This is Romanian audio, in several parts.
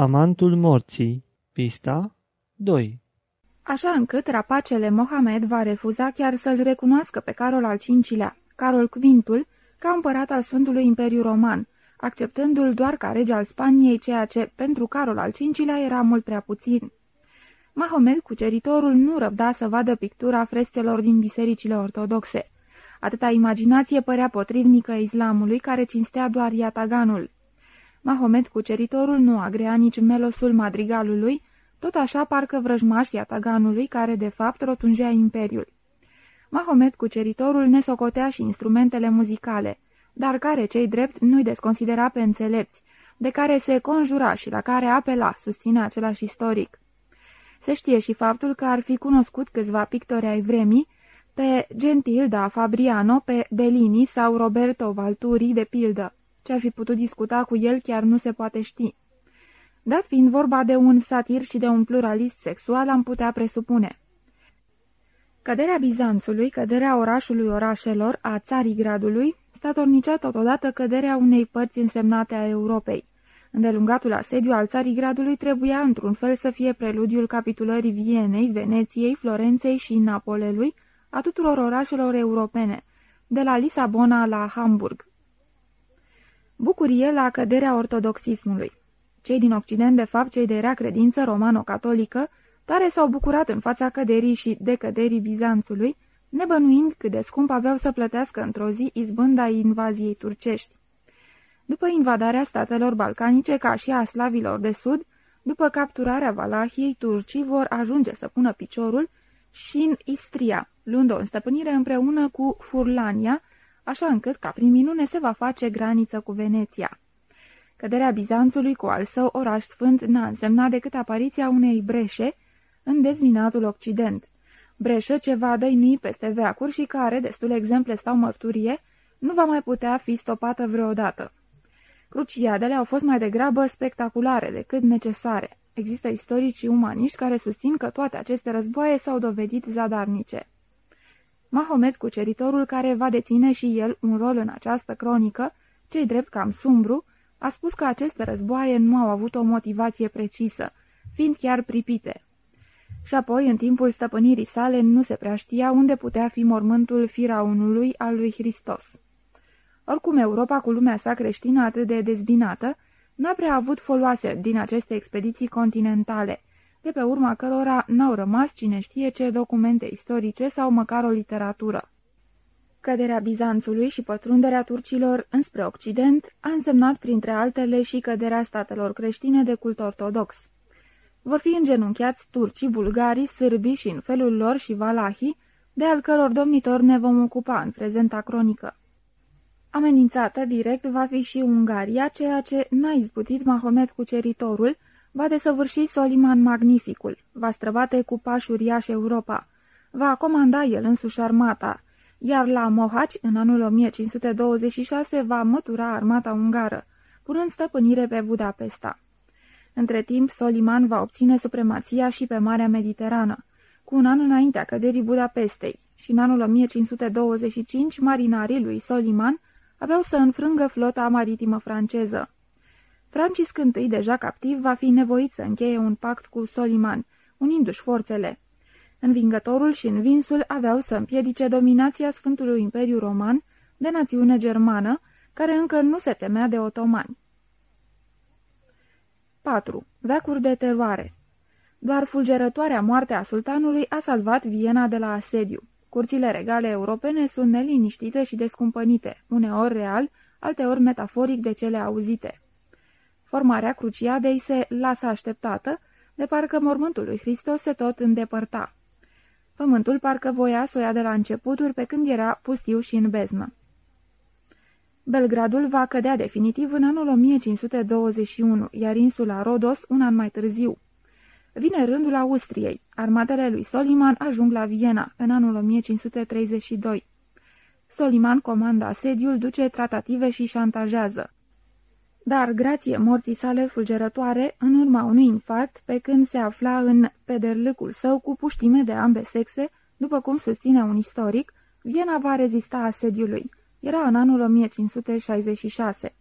Amantul morții Pista 2 Așa încât rapacele Mohamed va refuza chiar să-l recunoască pe Carol al V-lea, Carol Quintul, ca împărat al Sfântului Imperiu Roman, acceptându-l doar ca rege al Spaniei, ceea ce, pentru Carol al V-lea, era mult prea puțin. Mahomet, cuceritorul, nu răbda să vadă pictura frescelor din bisericile ortodoxe. Atâta imaginație părea potrivnică islamului, care cinstea doar iataganul. Mahomet, cuceritorul, nu agrea nici melosul madrigalului, tot așa parcă vrăjmașii ataganului, care de fapt rotungea imperiul. Mahomet, cuceritorul, ne socotea și instrumentele muzicale, dar care, cei drept, nu-i desconsidera pe înțelepți, de care se conjura și la care apela, susține același istoric. Se știe și faptul că ar fi cunoscut câțiva pictori ai vremii, pe Gentil da Fabriano, pe Bellini sau Roberto Valturi, de pildă. Ce ar fi putut discuta cu el chiar nu se poate ști. Dat fiind vorba de un satir și de un pluralist sexual, am putea presupune. Căderea Bizanțului, căderea orașului orașelor, a țarii gradului, statornicea totodată căderea unei părți însemnate a Europei. Îndelungatul asediu al țarii gradului trebuia într-un fel să fie preludiul capitulării Vienei, Veneției, Florenței și Napolelui, a tuturor orașelor europene, de la Lisabona la Hamburg. Bucurie la căderea ortodoxismului. Cei din Occident, de fapt cei de rea credință romano-catolică, tare s-au bucurat în fața căderii și decăderii Bizanțului, nebănuind cât de scump aveau să plătească într-o zi izbânda invaziei turcești. După invadarea statelor balcanice ca și a slavilor de sud, după capturarea Valahiei, turcii vor ajunge să pună piciorul și în Istria, luând-o în stăpânire împreună cu Furlania, așa încât ca prin minune se va face graniță cu Veneția. Căderea Bizanțului cu al său oraș sfânt n-a însemnat decât apariția unei breșe în dezminatul Occident. Breșă ce va dăinui peste veacuri și care, destul exemple stau mărturie, nu va mai putea fi stopată vreodată. Cruciadele au fost mai degrabă spectaculare decât necesare. Există istorici umaniști care susțin că toate aceste războaie s-au dovedit zadarnice. Mahomet, cuceritorul care va deține și el un rol în această cronică, cei drept cam sumbru, a spus că aceste războaie nu au avut o motivație precisă, fiind chiar pripite. Și apoi, în timpul stăpânirii sale, nu se prea știa unde putea fi mormântul firaunului al lui Hristos. Oricum, Europa, cu lumea sa creștină atât de dezbinată, n-a prea avut foloase din aceste expediții continentale, de pe urma cărora n-au rămas cine știe ce documente istorice sau măcar o literatură. Căderea Bizanțului și pătrunderea turcilor înspre Occident a însemnat printre altele și căderea statelor creștine de cult ortodox. Vor fi îngenunchiați turcii, bulgarii, sârbii și în felul lor și valahii, de al căror domnitor ne vom ocupa în prezenta cronică. Amenințată direct va fi și Ungaria, ceea ce n-a izbutit Mahomet cuceritorul, va desăvârși Soliman Magnificul, va străbate cu pași uriași Europa, va comanda el însuși armata, iar la Mohaci, în anul 1526, va mătura armata ungară, punând stăpânire pe Budapesta. Între timp, Soliman va obține supremația și pe Marea Mediterană, cu un an înaintea căderii Budapestei, și în anul 1525 marinarii lui Soliman aveau să înfrângă flota maritimă franceză. Francisc I, deja captiv, va fi nevoit să încheie un pact cu Soliman, unindu-și forțele. Învingătorul și învinsul aveau să împiedice dominația Sfântului Imperiu Roman de națiune germană, care încă nu se temea de otomani. 4. Veacuri de teroare Doar fulgerătoarea moarte a sultanului a salvat Viena de la asediu. Curțile regale europene sunt neliniștite și descumpănite, uneori real, alteori metaforic de cele auzite. Formarea cruciadei se lasă așteptată, de parcă mormântul lui Hristos se tot îndepărta. Pământul parcă voia să o ia de la începuturi pe când era pustiu și în beznă. Belgradul va cădea definitiv în anul 1521, iar insula Rodos un an mai târziu. Vine rândul Austriei. Armatele lui Soliman ajung la Viena în anul 1532. Soliman comanda asediul, duce tratative și șantajează. Dar, grație morții sale fulgerătoare, în urma unui infarct, pe când se afla în pederlâcul său cu puștime de ambe sexe, după cum susține un istoric, Viena va rezista asediului. Era în anul 1566.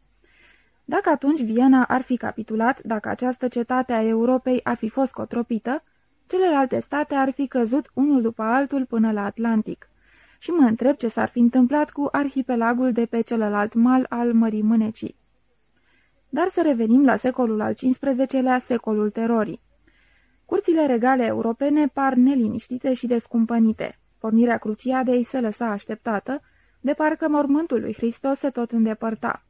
Dacă atunci Viena ar fi capitulat, dacă această cetate a Europei ar fi fost cotropită, celelalte state ar fi căzut unul după altul până la Atlantic. Și mă întreb ce s-ar fi întâmplat cu arhipelagul de pe celălalt mal al Mării Mânecii. Dar să revenim la secolul al XV-lea, secolul terorii. Curțile regale europene par neliniștite și descumpănite. Pornirea cruciadei se lăsa așteptată, de parcă mormântul lui Hristos se tot îndepărta.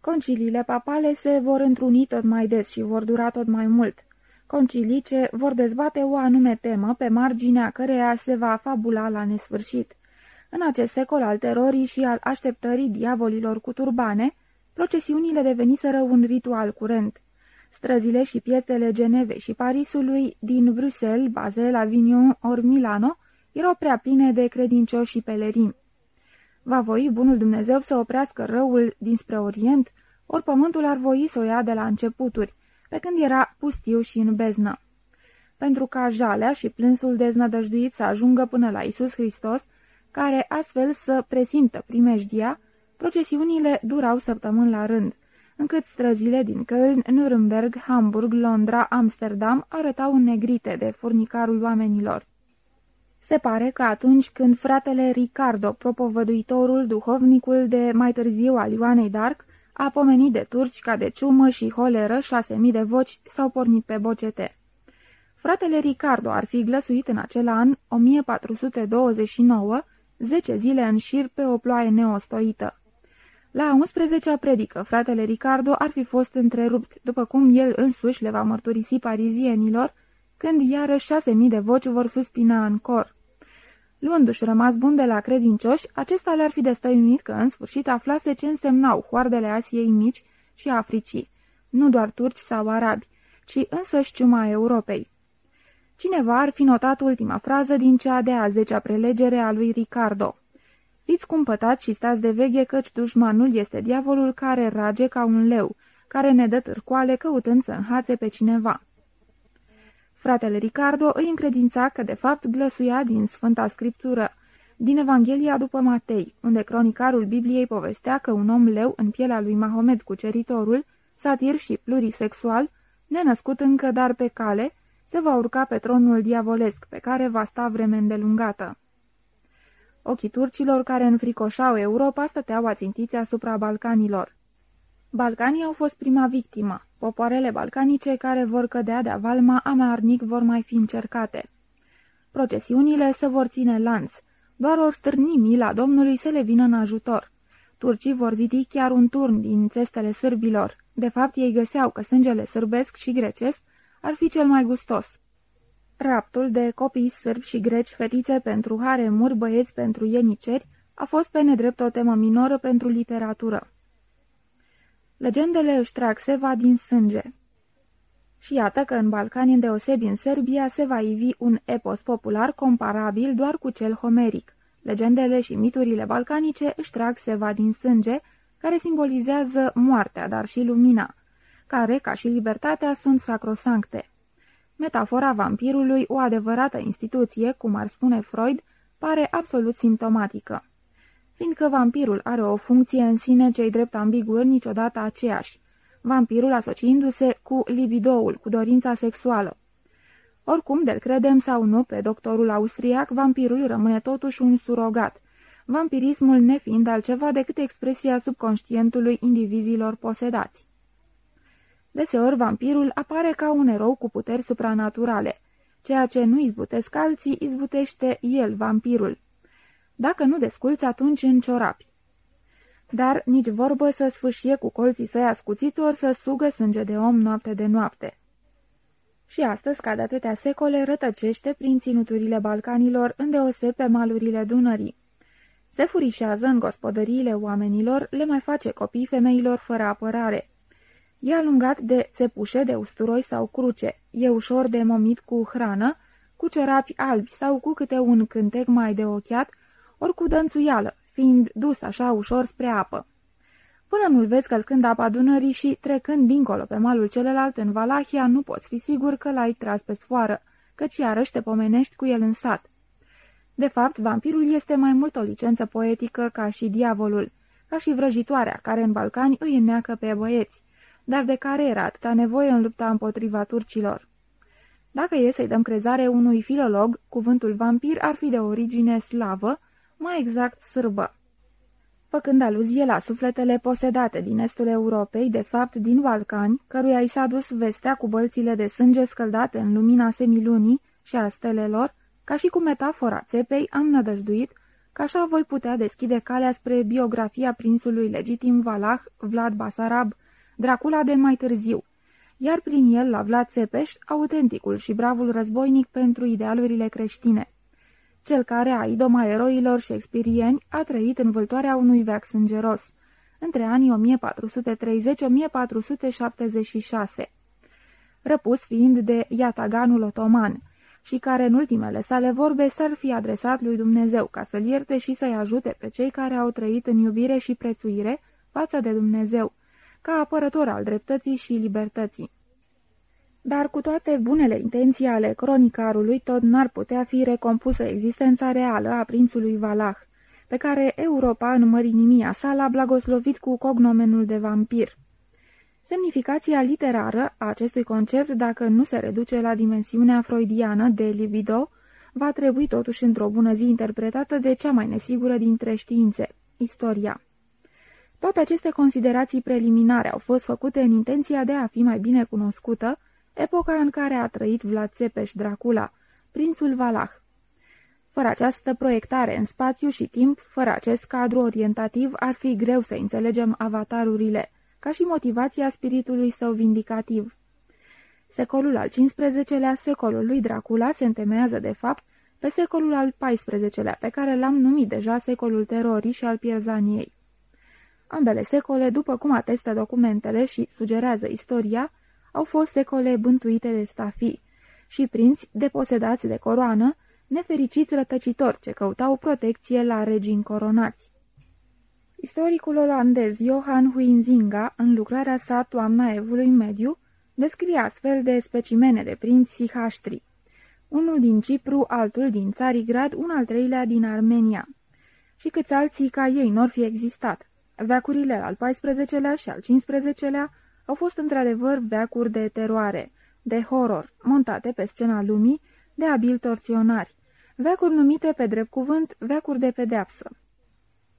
Conciliile papale se vor întruni tot mai des și vor dura tot mai mult. Concilii ce vor dezbate o anume temă pe marginea căreia se va fabula la nesfârșit. În acest secol al terorii și al așteptării diavolilor cu turbane, procesiunile deveniseră un ritual curent. Străzile și piețele Genevei și Parisului, din Bruxelles, Basel, Avignon ori Milano, erau prea pline de credincioși și pelerini. Va voi bunul Dumnezeu să oprească răul dinspre Orient, ori pământul ar voi să o ia de la începuturi, pe când era pustiu și în beznă. Pentru ca jalea și plânsul deznădăjduit să ajungă până la Isus Hristos, care astfel să presimtă primejdia, procesiunile durau săptămâni la rând, încât străzile din Köln, Nuremberg, Hamburg, Londra, Amsterdam arătau negrite de furnicarul oamenilor. Se pare că atunci când fratele Ricardo, propovăduitorul, duhovnicul de mai târziu al Ioanei Dark, a pomenit de turci ca de ciumă și holeră, șase mii de voci s-au pornit pe bocete. Fratele Ricardo ar fi glăsuit în acel an, 1429, zece zile în șir pe o ploaie neostoită. La 11-a predică, fratele Ricardo ar fi fost întrerupt, după cum el însuși le va mărturisi parizienilor, când iarăși șase mii de voci vor suspina în cor. Luându-și rămas bun de la credincioși, acesta le-ar fi destăinuit că în sfârșit aflase ce însemnau hoardele Asiei mici și Africii, nu doar turci sau arabi, ci însăși ciuma Europei. Cineva ar fi notat ultima frază din cea de-a zecea prelegere a lui Ricardo. Fiți cumpătați și stați de veghe căci dușmanul este diavolul care rage ca un leu, care ne dă târcoale căutând să înhațe pe cineva. Fratele Ricardo îi încredința că de fapt glăsuia din Sfânta Scriptură, din Evanghelia după Matei, unde cronicarul Bibliei povestea că un om leu în pielea lui Mahomed cuceritorul, satir și plurisexual, nenăscut încă dar pe cale, se va urca pe tronul diavolesc pe care va sta vreme îndelungată. Ochii turcilor care înfricoșau Europa stăteau ațintiți asupra Balcanilor. Balcanii au fost prima victimă. Popoarele balcanice care vor cădea de avalma amarnic vor mai fi încercate. Procesiunile se vor ține lanț. Doar o stârni mila Domnului să le vină în ajutor. Turcii vor zidi chiar un turn din țestele sârbilor. De fapt, ei găseau că sângele sârbesc și grecesc ar fi cel mai gustos. Raptul de copii sârbi și greci, fetițe pentru haremuri, băieți pentru ieniceri, a fost pe nedrept o temă minoră pentru literatură. Legendele își trag seva din sânge. Și iată că în Balcani, îndeosebi în Serbia, se va ivi un epos popular comparabil doar cu cel homeric. Legendele și miturile balcanice își trag seva din sânge, care simbolizează moartea, dar și lumina, care, ca și libertatea, sunt sacrosancte. Metafora vampirului, o adevărată instituție, cum ar spune Freud, pare absolut simptomatică fiindcă vampirul are o funcție în sine cei drept ambiguă niciodată aceeași, vampirul asociindu-se cu libidoul, cu dorința sexuală. Oricum, de credem sau nu pe doctorul austriac, vampirul rămâne totuși un surogat, vampirismul nefiind altceva decât expresia subconștientului indivizilor posedați. Deseori, vampirul apare ca un erou cu puteri supranaturale. Ceea ce nu izbutesc alții, izbutește el, vampirul. Dacă nu desculți, atunci în ciorapi. Dar nici vorbă să sfâșie cu colții săi ascuțiți ori să sugă sânge de om noapte de noapte. Și astăzi, ca de atâtea secole, rătăcește prin ținuturile Balcanilor, îndeose pe malurile Dunării. Se furișează în gospodăriile oamenilor, le mai face copii femeilor fără apărare. E alungat de țepușe de usturoi sau cruce, e ușor de momit cu hrană, cu ciorapi albi sau cu câte un cântec mai de ochiat, ori cu dănțuială, fiind dus așa ușor spre apă. Până nu-l vezi călcând apa Dunării și trecând dincolo pe malul celălalt în Valahia, nu poți fi sigur că l-ai tras pe sfoară, căci iarăși te pomenești cu el în sat. De fapt, vampirul este mai mult o licență poetică ca și diavolul. ca și vrăjitoarea care în Balcani îi înneacă pe băieți, dar de care era atâta nevoie în lupta împotriva turcilor. Dacă e să-i dăm crezare unui filolog, cuvântul vampir ar fi de origine slavă, mai exact sârbă. Făcând aluzie la sufletele posedate din estul Europei, de fapt din Balcani, căruia i s-a dus vestea cu bălțile de sânge scăldate în lumina semilunii și a stelelor, ca și cu metafora țepei, am nădăjduit că așa voi putea deschide calea spre biografia prințului legitim Valah Vlad Basarab, Dracula de mai târziu, iar prin el la Vlad Țepeș, autenticul și bravul războinic pentru idealurile creștine. Cel care, a idoma eroilor și experieni, a trăit în vâltoarea unui veac sângeros, între anii 1430-1476, răpus fiind de Iataganul otoman, și care în ultimele sale vorbe s-ar fi adresat lui Dumnezeu ca să-l ierte și să-i ajute pe cei care au trăit în iubire și prețuire față de Dumnezeu, ca apărător al dreptății și libertății. Dar cu toate bunele intenții ale cronicarului, tot n-ar putea fi recompusă existența reală a prințului Valah, pe care Europa în mărinimia sa l-a blagoslovit cu cognomenul de vampir. Semnificația literară a acestui concept, dacă nu se reduce la dimensiunea freudiană de libido, va trebui totuși într-o bună zi interpretată de cea mai nesigură dintre științe, istoria. Toate aceste considerații preliminare au fost făcute în intenția de a fi mai bine cunoscută epoca în care a trăit Vlad Țepeș Dracula, prințul Valah. Fără această proiectare în spațiu și timp, fără acest cadru orientativ, ar fi greu să înțelegem avatarurile, ca și motivația spiritului său vindicativ. Secolul al XV-lea, secolul lui Dracula, se întemeiază de fapt pe secolul al XIV-lea, pe care l-am numit deja secolul terorii și al pierzaniei. Ambele secole, după cum atestă documentele și sugerează istoria, au fost secole bântuite de stafii și prinți deposedați de coroană, nefericiți rătăcitori ce căutau protecție la regii încoronați. Istoricul olandez Johan Huinzinga, în lucrarea sa Toamna Evului Mediu, descrie astfel de specimene de prinți sihaștri. Unul din Cipru, altul din Țarigrad, un al treilea din Armenia. Și câți alții ca ei n-or fi existat. Veacurile al XIV-lea și al XV-lea au fost într-adevăr veacuri de teroare, de horror, montate pe scena lumii, de abil torționari, veacuri numite pe drept cuvânt veacuri de pedeapsă.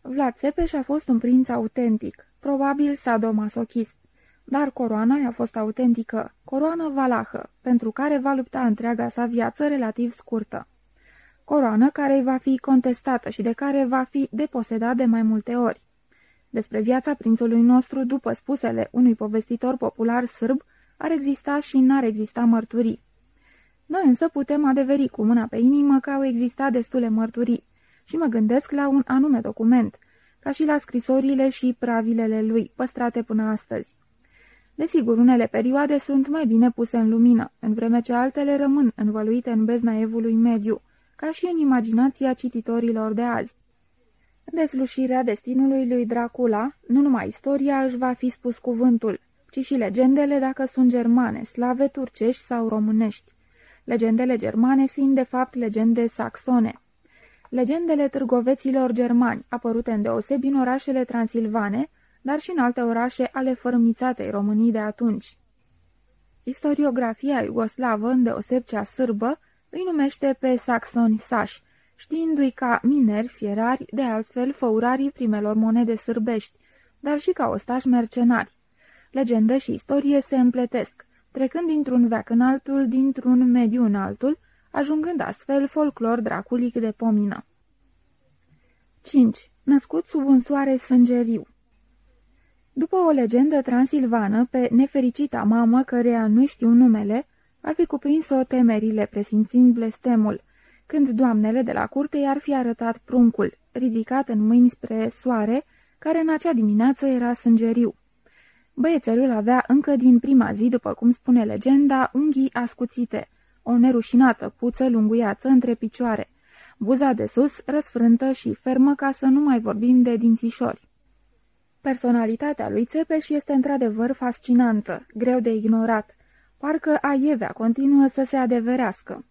Vlad Țepeș a fost un prinț autentic, probabil sadomasochist, dar coroana i-a fost autentică, coroană valahă, pentru care va lupta întreaga sa viață relativ scurtă. Coroană care îi va fi contestată și de care va fi deposedat de mai multe ori. Despre viața prințului nostru, după spusele unui povestitor popular sârb, ar exista și n-ar exista mărturii. Noi însă putem adeveri cu mâna pe inimă că au existat destule mărturii și mă gândesc la un anume document, ca și la scrisorile și pravilele lui, păstrate până astăzi. Desigur, unele perioade sunt mai bine puse în lumină, în vreme ce altele rămân învăluite în bezna evului mediu, ca și în imaginația cititorilor de azi. În deslușirea destinului lui Dracula, nu numai istoria își va fi spus cuvântul, ci și legendele dacă sunt germane, slave, turcești sau românești. Legendele germane fiind de fapt legende saxone. Legendele târgoveților germani, apărute în deosebi în orașele transilvane, dar și în alte orașe ale fărâmițatei Românii de atunci. Istoriografia iugoslavă, îndeoseb cea sârbă, îi numește pe saxoni sași, știindu-i ca mineri, fierari, de altfel făurarii primelor monede sârbești, dar și ca ostași mercenari. Legendă și istorie se împletesc, trecând dintr-un veac în altul, dintr-un mediu în altul, ajungând astfel folclor draculic de pomină. 5. Născut sub un soare sângeriu După o legendă transilvană, pe nefericita mamă, căreia nu știu numele, ar fi cuprins-o temerile presimțind blestemul, când doamnele de la curte i-ar fi arătat pruncul, ridicat în mâini spre soare, care în acea dimineață era sângeriu. Băiețelul avea încă din prima zi, după cum spune legenda, unghii ascuțite, o nerușinată puță lunguiață între picioare, buza de sus răsfrântă și fermă ca să nu mai vorbim de dințișori. Personalitatea lui Țepeș este într-adevăr fascinantă, greu de ignorat, parcă aievea continuă să se adeverească.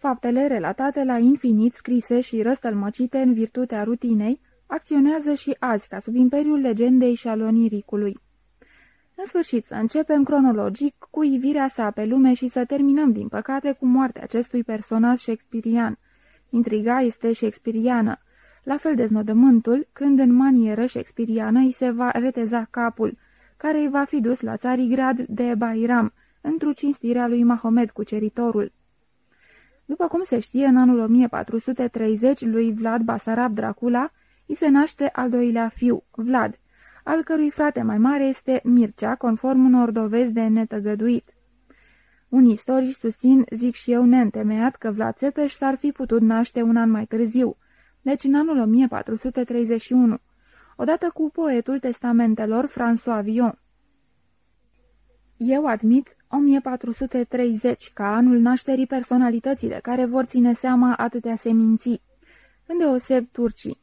Faptele relatate la infinit scrise și răstălmăcite în virtutea rutinei acționează și azi ca sub imperiul legendei și al oniricului. În sfârșit, să începem cronologic cu ivirea sa pe lume și să terminăm, din păcate, cu moartea acestui personaj shakespearian. Intriga este shakespeariană. La fel deznodământul, când în manieră shakespeariană îi se va reteza capul, care îi va fi dus la grad de Bairam, într-o cinstirea lui Mahomed cuceritorul. După cum se știe, în anul 1430 lui Vlad Basarab Dracula îi se naște al doilea fiu, Vlad, al cărui frate mai mare este Mircea, conform unor dovezi de netăgăduit. Unii istorici susțin, zic și eu neîntemeiat, că Vlad Țepeș s-ar fi putut naște un an mai târziu, deci în anul 1431, odată cu poetul testamentelor François Vion. Eu admit 1430 ca anul nașterii personalității de care vor ține seama atâtea seminții, îndeoseb turcii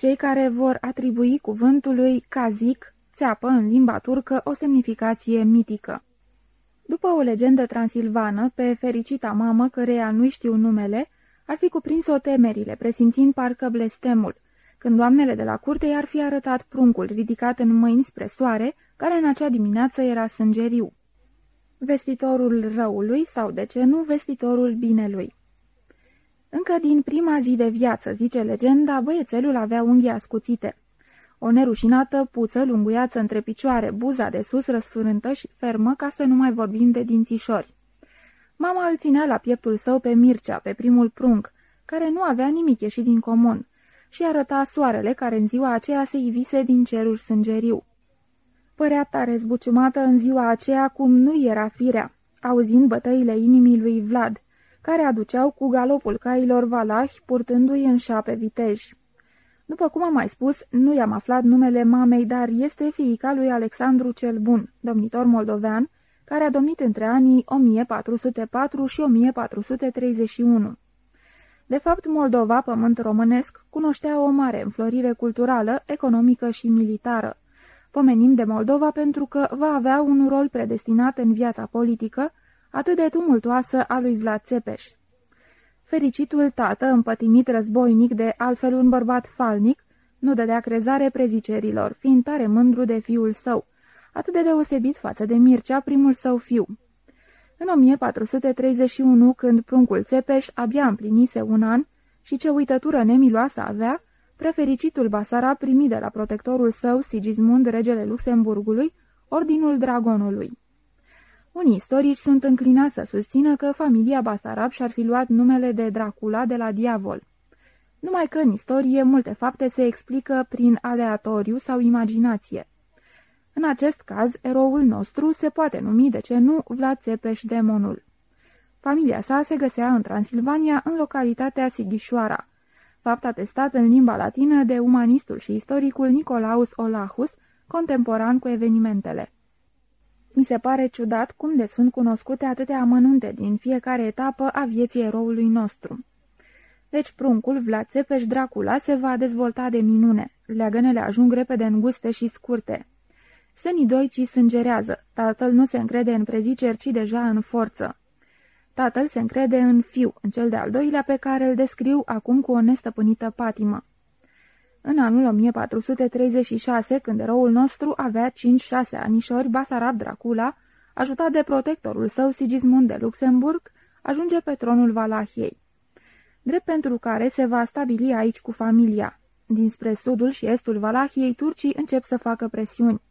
cei care vor atribui cuvântului kazik, țeapă în limba turcă, o semnificație mitică. După o legendă transilvană, pe fericita mamă, căreia nu știu numele, ar fi cuprins-o temerile, presimțind parcă blestemul, când doamnele de la curte i-ar fi arătat pruncul ridicat în mâini spre soare, care în acea dimineață era sângeriu. Vestitorul răului sau, de ce nu, vestitorul binelui. Încă din prima zi de viață, zice legenda, băiețelul avea unghii ascuțite. O nerușinată puță lunguiață între picioare, buza de sus răsfârântă și fermă, ca să nu mai vorbim de dințișori. Mama îl ținea la pieptul său pe Mircea, pe primul prunc, care nu avea nimic ieșit din comun, și arăta soarele care în ziua aceea se ivise din cerul sângeriu. Părea tare zbuciumată în ziua aceea cum nu era firea, auzind bătăile inimii lui Vlad, care aduceau cu galopul cailor valahi, purtându-i în șape viteji. După cum am mai spus, nu i-am aflat numele mamei, dar este fiica lui Alexandru cel Bun, domnitor moldovean, care a domnit între anii 1404 și 1431. De fapt, Moldova, pământ românesc, cunoștea o mare înflorire culturală, economică și militară. Pomenim de Moldova pentru că va avea un rol predestinat în viața politică, atât de tumultoasă a lui Vlad Țepeș. Fericitul tată, împătimit războinic de altfel un bărbat falnic, nu dădea crezare prezicerilor, fiind tare mândru de fiul său, atât de deosebit față de Mircea, primul său fiu. În 1431, când pruncul Țepeș abia împlinise un an și ce uitătură nemiloasă avea, prefericitul Basara primi de la protectorul său, Sigismund, regele Luxemburgului, Ordinul Dragonului. Unii istorici sunt înclinați să susțină că familia Basarab și-ar fi luat numele de Dracula de la diavol. Numai că în istorie multe fapte se explică prin aleatoriu sau imaginație. În acest caz, eroul nostru se poate numi, de ce nu, Vlad Țepeș demonul. Familia sa se găsea în Transilvania, în localitatea Sighișoara, fapt atestat în limba latină de umanistul și istoricul Nicolaus Olahus, contemporan cu evenimentele. Mi se pare ciudat cum de sunt cunoscute atâtea amănunte din fiecare etapă a vieții eroului nostru. Deci pruncul Vlad Țepeș Dracula se va dezvolta de minune. Leagănele ajung repede înguste și scurte. Senidoicii sângerează. Tatăl nu se încrede în preziceri, ci deja în forță. Tatăl se încrede în fiu, în cel de-al doilea pe care îl descriu acum cu o nestăpânită patimă. În anul 1436, când eroul nostru avea 5-6 anișori, Basarab Dracula, ajutat de protectorul său Sigismund de Luxemburg, ajunge pe tronul Valahiei. Drept pentru care se va stabili aici cu familia. Dinspre sudul și estul Valahiei, turcii încep să facă presiuni.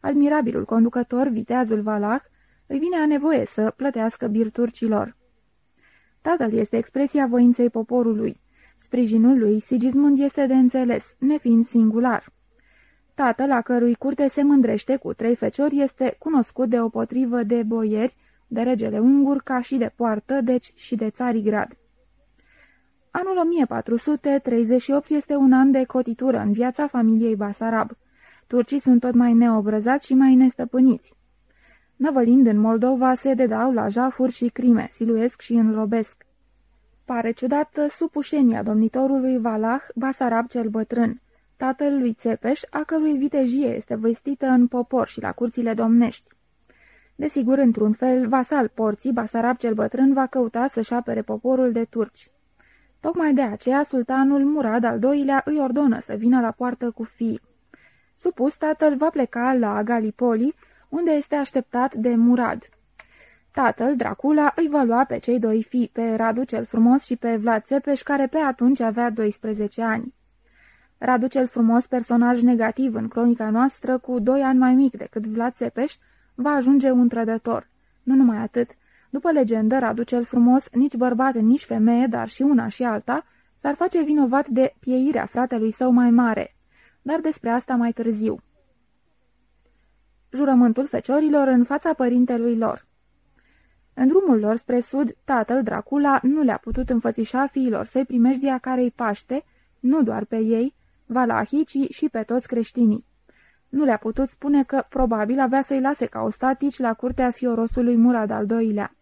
Admirabilul conducător, viteazul Valah, îi vine a nevoie să plătească bir turcilor. Tatăl este expresia voinței poporului. Sprijinul lui Sigismund este de înțeles, nefiind singular. Tatăl, la cărui curte se mândrește cu trei feciori, este cunoscut de o potrivă de boieri, de regele ungur, ca și de poartă, deci și de țarigrad. Anul 1438 este un an de cotitură în viața familiei Basarab. Turcii sunt tot mai neobrăzați și mai nestăpâniți. Năvălind în Moldova, se dedau la jafuri și crime, siluesc și înrobesc. Pare ciudată supușenia domnitorului Valah, Basarab cel bătrân, tatăl lui Țepeș, a cărui vitejie este vestită în popor și la curțile domnești. Desigur, într-un fel, vasal porții, Basarab cel bătrân va căuta să-și apere poporul de turci. Tocmai de aceea sultanul Murad al doilea îi ordonă să vină la poartă cu fii. Supus, tatăl va pleca la Galipoli, unde este așteptat de Murad. Tatăl, Dracula, îi va lua pe cei doi fii, pe Radu cel frumos și pe Vlad Țepeș, care pe atunci avea 12 ani. Radu cel frumos, personaj negativ în cronica noastră, cu doi ani mai mic decât Vlad Țepeș, va ajunge un trădător. Nu numai atât. După legendă, Radu cel frumos, nici bărbat, nici femeie, dar și una și alta, s-ar face vinovat de pieirea fratelui său mai mare. Dar despre asta mai târziu. Jurământul feciorilor în fața părintelui lor în drumul lor spre sud, tatăl, Dracula, nu le-a putut înfățișa fiilor săi primejdia care îi paște, nu doar pe ei, valahii, ci și pe toți creștinii. Nu le-a putut spune că probabil avea să-i lase ca ostatici la curtea fiorosului Murad al doilea.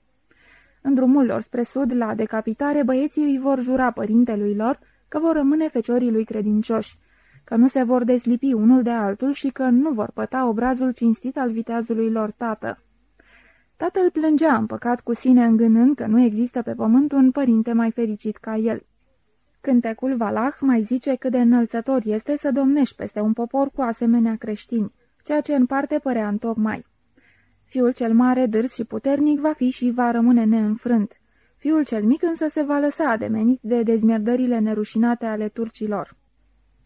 În drumul lor spre sud, la decapitare, băieții îi vor jura părintelui lor că vor rămâne feciorii lui credincioși, că nu se vor deslipi unul de altul și că nu vor păta obrazul cinstit al viteazului lor tată. Tatăl plângea împăcat cu sine îngânând că nu există pe pământ un părinte mai fericit ca el. Cântecul Valah mai zice cât de înălțător este să domnești peste un popor cu asemenea creștini, ceea ce în parte părea întocmai. Fiul cel mare, dârs și puternic, va fi și va rămâne neînfrânt. Fiul cel mic însă se va lăsa ademenit de dezmierdările nerușinate ale turcilor.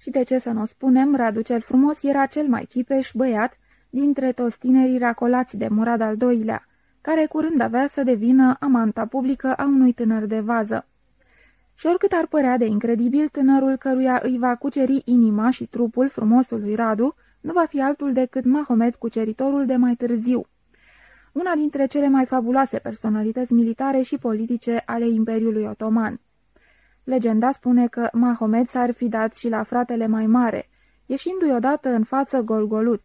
Și de ce să nu spunem, Radu cel frumos era cel mai chipeș băiat dintre toți tinerii racolați de Murad al doilea, care curând avea să devină amanta publică a unui tânăr de vază. Și oricât ar părea de incredibil, tânărul căruia îi va cuceri inima și trupul frumosului Radu, nu va fi altul decât Mahomet cuceritorul de mai târziu. Una dintre cele mai fabuloase personalități militare și politice ale Imperiului Otoman. Legenda spune că Mahomet s-ar fi dat și la fratele mai mare, ieșindu-i odată în față golgoluț.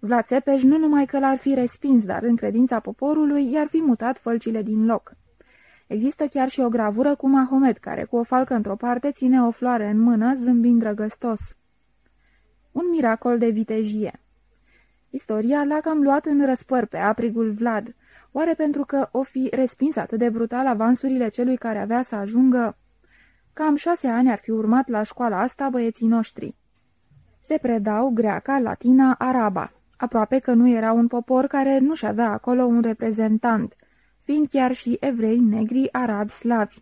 Vlad Țepeș nu numai că l-ar fi respins, dar în credința poporului i-ar fi mutat fălcile din loc. Există chiar și o gravură cu Mahomet, care cu o falcă într-o parte ține o floare în mână, zâmbind drăgăstos. Un miracol de vitejie Istoria l-a cam luat în răspăr pe aprigul Vlad, oare pentru că o fi respins atât de brutal avansurile celui care avea să ajungă... Cam șase ani ar fi urmat la școala asta băieții noștri. Se predau greaca, latina, araba aproape că nu era un popor care nu-și avea acolo un reprezentant, fiind chiar și evrei, negri, arabi, slavi.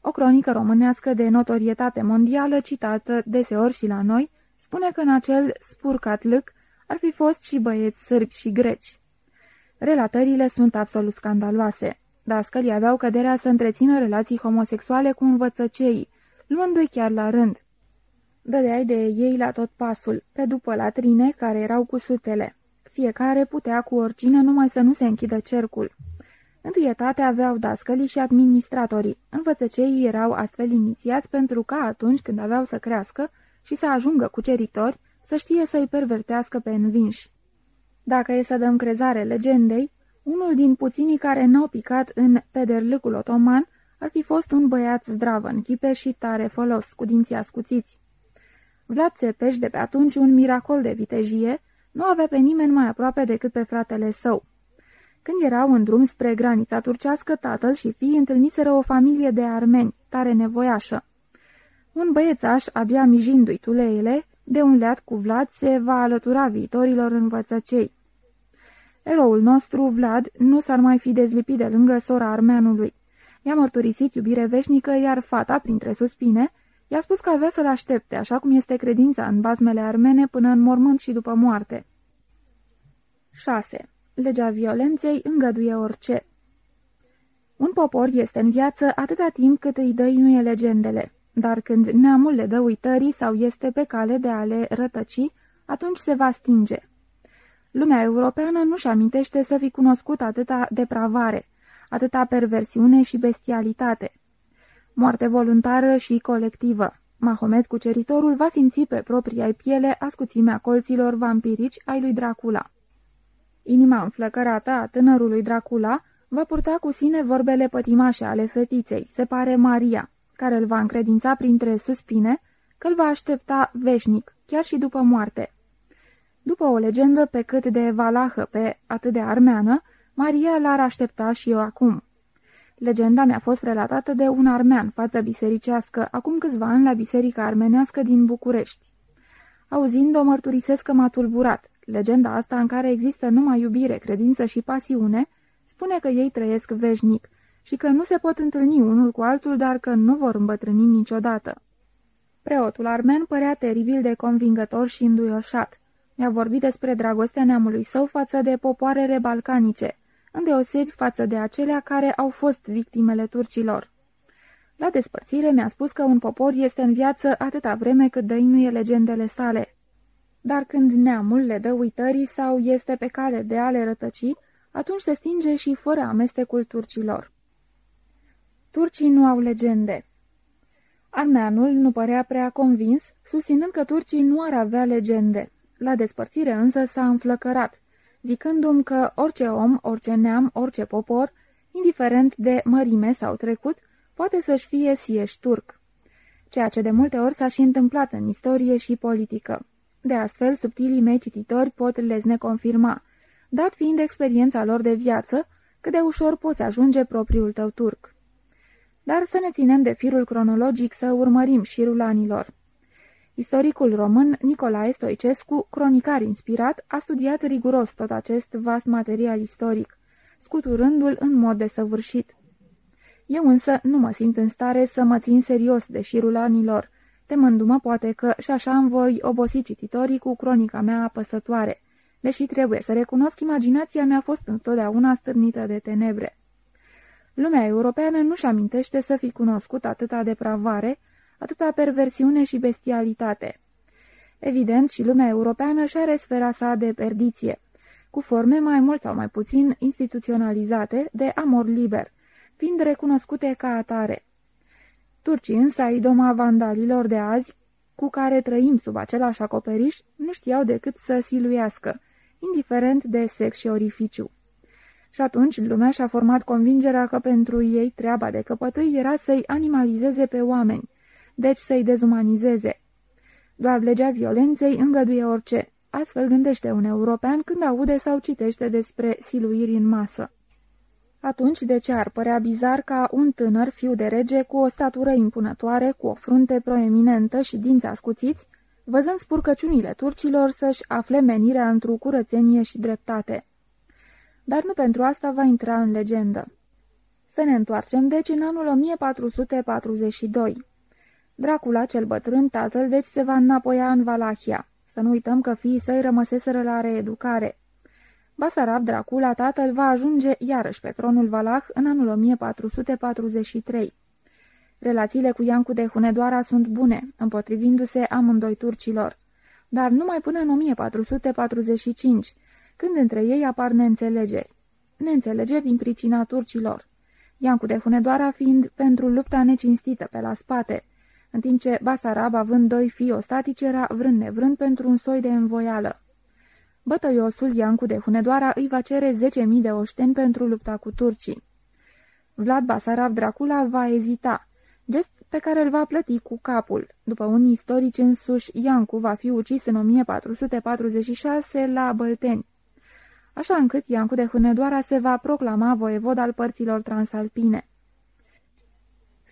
O cronică românească de notorietate mondială, citată deseori și la noi, spune că în acel spurcat lâc ar fi fost și băieți sârbi și greci. Relatările sunt absolut scandaloase. Dascălii aveau căderea să întrețină relații homosexuale cu învățăcei, luându-i chiar la rând. Dădeai de ei la tot pasul, pe după latrine care erau cu sutele. Fiecare putea cu oricine numai să nu se închidă cercul. Întâietate aveau dascălii și administratorii. Învățăceii erau astfel inițiați pentru ca atunci când aveau să crească și să ajungă cuceritori, să știe să-i pervertească pe învinși. Dacă e să dăm crezare legendei, unul din puținii care n-au picat în pederlâcul otoman ar fi fost un băiat zdravă în chipe și tare folos, cu dinții ascuțiți. Vlad Țepeș, de pe atunci un miracol de vitejie, nu avea pe nimeni mai aproape decât pe fratele său. Când erau în drum spre granița turcească, tatăl și fii întâlniseră o familie de armeni, tare nevoiașă. Un băiețaș, abia mijindu-i tuleile, de un leat cu Vlad, se va alătura viitorilor învățăcei. Eroul nostru, Vlad, nu s-ar mai fi dezlipit de lângă sora armeanului. I-a mărturisit iubire veșnică, iar fata, printre suspine, I-a spus că avea să-l aștepte, așa cum este credința în bazmele armene până în mormânt și după moarte. 6. Legea violenței îngăduie orice. Un popor este în viață atâta timp cât îi dăinuie legendele, dar când neamul le dă uitării sau este pe cale de a le rătăci, atunci se va stinge. Lumea europeană nu-și amintește să fi cunoscut atâta depravare, atâta perversiune și bestialitate. Moarte voluntară și colectivă. Mahomet cuceritorul va simți pe propria piele ascuțimea colților vampirici ai lui Dracula. Inima înflăcărată a tânărului Dracula va purta cu sine vorbele pătimașe ale fetiței, se pare Maria, care îl va încredința printre suspine că îl va aștepta veșnic, chiar și după moarte. După o legendă pe cât de valahă, pe atât de armeană, Maria l-ar aștepta și eu acum. Legenda mi-a fost relatată de un armean, față bisericească, acum câțiva ani la biserica armenească din București. Auzind-o, mărturisesc că m-a tulburat. Legenda asta, în care există numai iubire, credință și pasiune, spune că ei trăiesc veșnic și că nu se pot întâlni unul cu altul, dar că nu vor îmbătrâni niciodată. Preotul armen părea teribil de convingător și înduioșat. Mi-a vorbit despre dragostea neamului său față de popoarele balcanice, îndeosebi față de acelea care au fost victimele turcilor. La despărțire mi-a spus că un popor este în viață atâta vreme cât dăinuie legendele sale. Dar când neamul le dă uitării sau este pe cale de a le rătăci, atunci se stinge și fără amestecul turcilor. Turcii nu au legende. Armeanul nu părea prea convins, susținând că turcii nu ar avea legende. La despărțire însă s-a înflăcărat, zicându-mi că orice om, orice neam, orice popor, indiferent de mărime sau trecut, poate să-și fie sieși turc. Ceea ce de multe ori s-a și întâmplat în istorie și politică. De astfel, subtilii mei cititori pot lezne confirma, dat fiind experiența lor de viață, cât de ușor poți ajunge propriul tău turc. Dar să ne ținem de firul cronologic să urmărim șirul anilor. Istoricul român Nicolae Stoicescu, cronicar inspirat, a studiat riguros tot acest vast material istoric, scuturându-l în mod desăvârșit. Eu însă nu mă simt în stare să mă țin serios de șirul anilor, temându-mă poate că și așa îmi voi obosi cititorii cu cronica mea apăsătoare, deși trebuie să recunosc, imaginația mea a fost întotdeauna stârnită de tenebre. Lumea europeană nu-și amintește să fi cunoscut atâta depravare, atâta perversiune și bestialitate. Evident, și lumea europeană și are sfera sa de perdiție, cu forme mai mult sau mai puțin instituționalizate de amor liber, fiind recunoscute ca atare. Turcii însă, idoma vandalilor de azi, cu care trăim sub același acoperiș, nu știau decât să siluiască, indiferent de sex și orificiu. Și atunci lumea și-a format convingerea că pentru ei treaba de căpătâi era să-i animalizeze pe oameni, deci să-i dezumanizeze. Doar legea violenței îngăduie orice, astfel gândește un european când aude sau citește despre siluiri în masă. Atunci de ce ar părea bizar ca un tânăr fiu de rege cu o statură impunătoare, cu o frunte proeminentă și dinți ascuțiți, văzând spurcăciunile turcilor să-și afle menirea într-o curățenie și dreptate. Dar nu pentru asta va intra în legendă. Să ne întoarcem deci în anul 1442. Dracula cel bătrân, tatăl, deci se va înapoia în Valahia. Să nu uităm că fiii săi rămăseseră la reeducare. Basarab Dracula, tatăl, va ajunge iarăși pe tronul Valah în anul 1443. Relațiile cu Iancu de Hunedoara sunt bune, împotrivindu-se amândoi turcilor, dar numai până în 1445, când între ei apar neînțelegeri. Neînțelegeri din pricina turcilor. Iancu de Hunedoara fiind pentru lupta necinstită pe la spate, în timp ce Basarab, având doi fii ostatici, era vrând nevrând pentru un soi de învoială. Bătăiosul Iancu de Hunedoara îi va cere 10.000 de oșteni pentru lupta cu turcii. Vlad Basarab Dracula va ezita, gest pe care îl va plăti cu capul. După unii istorici însuși, Iancu va fi ucis în 1446 la Bălteni. Așa încât Iancu de Hunedoara se va proclama voievod al părților transalpine.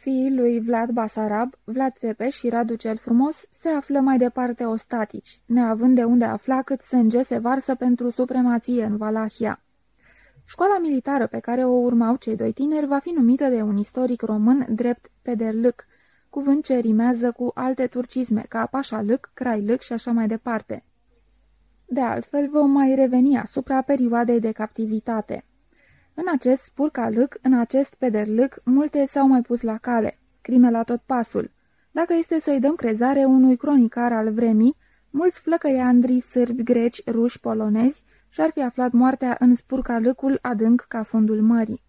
Fiii lui Vlad Basarab, Vlad Țepeș și Radu cel Frumos se află mai departe ostatici, neavând de unde afla cât sânge se varsă pentru supremație în Valahia. Școala militară pe care o urmau cei doi tineri va fi numită de un istoric român drept Pederlâc, cuvânt ce rimează cu alte turcisme ca Pașalâc, Crailâc și așa mai departe. De altfel, vom mai reveni asupra perioadei de captivitate. În acest spurcalâc, în acest pederlâc, multe s-au mai pus la cale, crime la tot pasul. Dacă este să-i dăm crezare unui cronicar al vremii, mulți flăcăiandri sârbi, greci, ruși, polonezi și-ar fi aflat moartea în spurcalâcul adânc ca fundul mării.